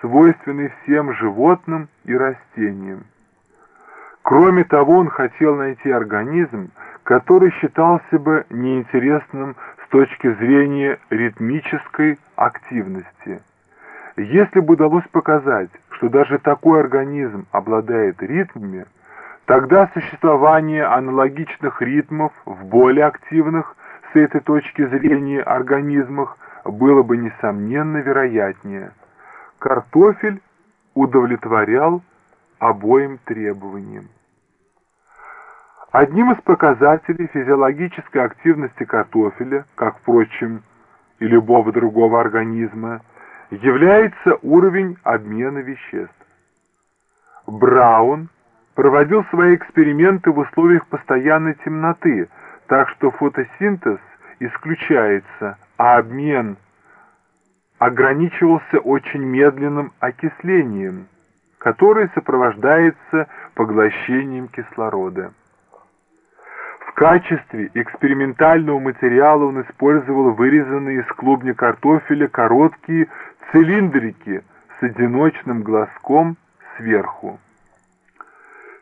свойственный всем животным и растениям. Кроме того, он хотел найти организм, который считался бы неинтересным с точки зрения ритмической активности. Если бы удалось показать, что даже такой организм обладает ритмами, тогда существование аналогичных ритмов в более активных с этой точки зрения организмах было бы несомненно вероятнее. Картофель удовлетворял обоим требованиям. Одним из показателей физиологической активности картофеля, как, впрочем, и любого другого организма, является уровень обмена веществ. Браун проводил свои эксперименты в условиях постоянной темноты, так что фотосинтез исключается, а обмен ограничивался очень медленным окислением, которое сопровождается поглощением кислорода. В качестве экспериментального материала он использовал вырезанные из клубня картофеля короткие цилиндрики с одиночным глазком сверху.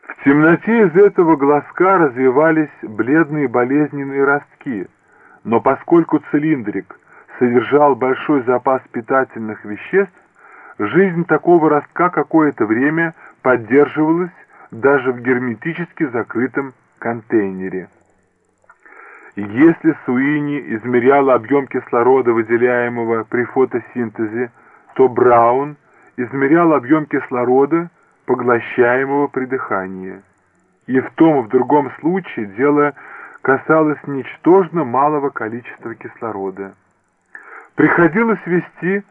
В темноте из этого глазка развивались бледные болезненные ростки, но поскольку цилиндрик содержал большой запас питательных веществ, жизнь такого ростка какое-то время поддерживалась даже в герметически закрытом контейнере. Если Суини измерял объем кислорода, выделяемого при фотосинтезе, то Браун измерял объем кислорода, поглощаемого при дыхании. И в том и в другом случае дело касалось ничтожно малого количества кислорода. Приходилось вести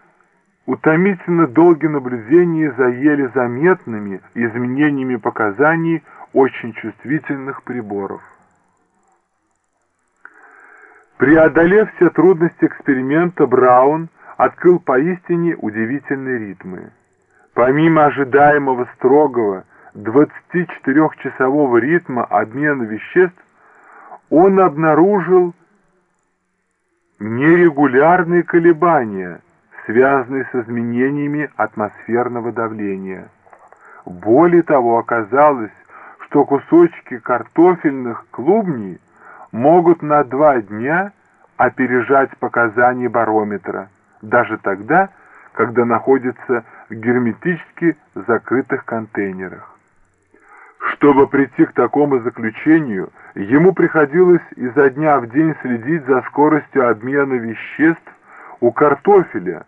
утомительно долгие наблюдения за еле заметными изменениями показаний очень чувствительных приборов. Преодолев все трудности эксперимента, Браун открыл поистине удивительные ритмы. Помимо ожидаемого строгого 24-часового ритма обмена веществ, он обнаружил нерегулярные колебания, связанные с изменениями атмосферного давления. Более того, оказалось, что кусочки картофельных клубней могут на два дня опережать показания барометра, даже тогда, когда находятся в герметически закрытых контейнерах. Чтобы прийти к такому заключению, ему приходилось изо дня в день следить за скоростью обмена веществ у картофеля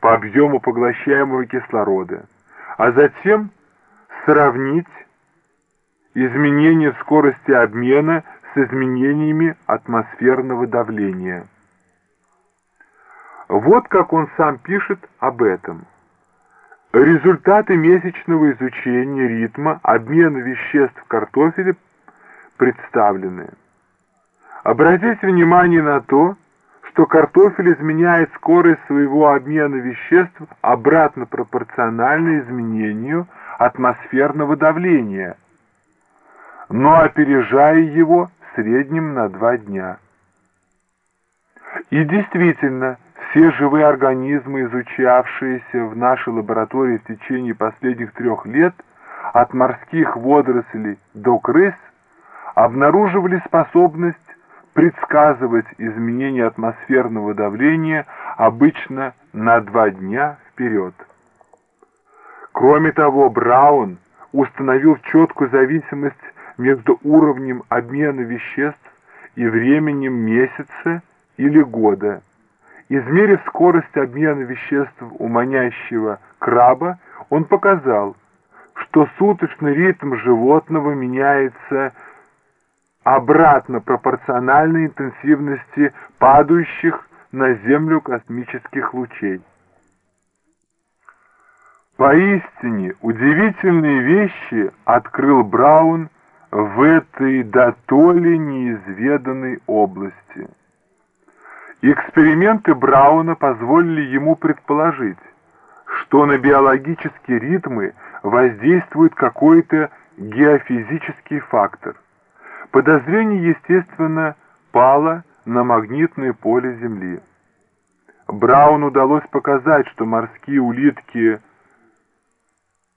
по объему поглощаемого кислорода, а затем сравнить изменения в скорости обмена с изменениями атмосферного давления. Вот как он сам пишет об этом. Результаты месячного изучения ритма обмена веществ в картофеле представлены. Обратите внимание на то, что картофель изменяет скорость своего обмена веществ обратно пропорционально изменению атмосферного давления, но опережая его в среднем на два дня. И действительно, все живые организмы, изучавшиеся в нашей лаборатории в течение последних трех лет, от морских водорослей до крыс, обнаруживали способность предсказывать изменения атмосферного давления обычно на два дня вперед. Кроме того, Браун установил четкую зависимость между уровнем обмена веществ и временем месяца или года. Измерив скорость обмена веществ у манящего краба, он показал, что суточный ритм животного меняется обратно пропорционально интенсивности падающих на Землю космических лучей. Поистине удивительные вещи открыл Браун в этой дотоле неизведанной области. Эксперименты Брауна позволили ему предположить, что на биологические ритмы воздействует какой-то геофизический фактор. Подозрение, естественно, пало на магнитное поле Земли. Брауну удалось показать, что морские улитки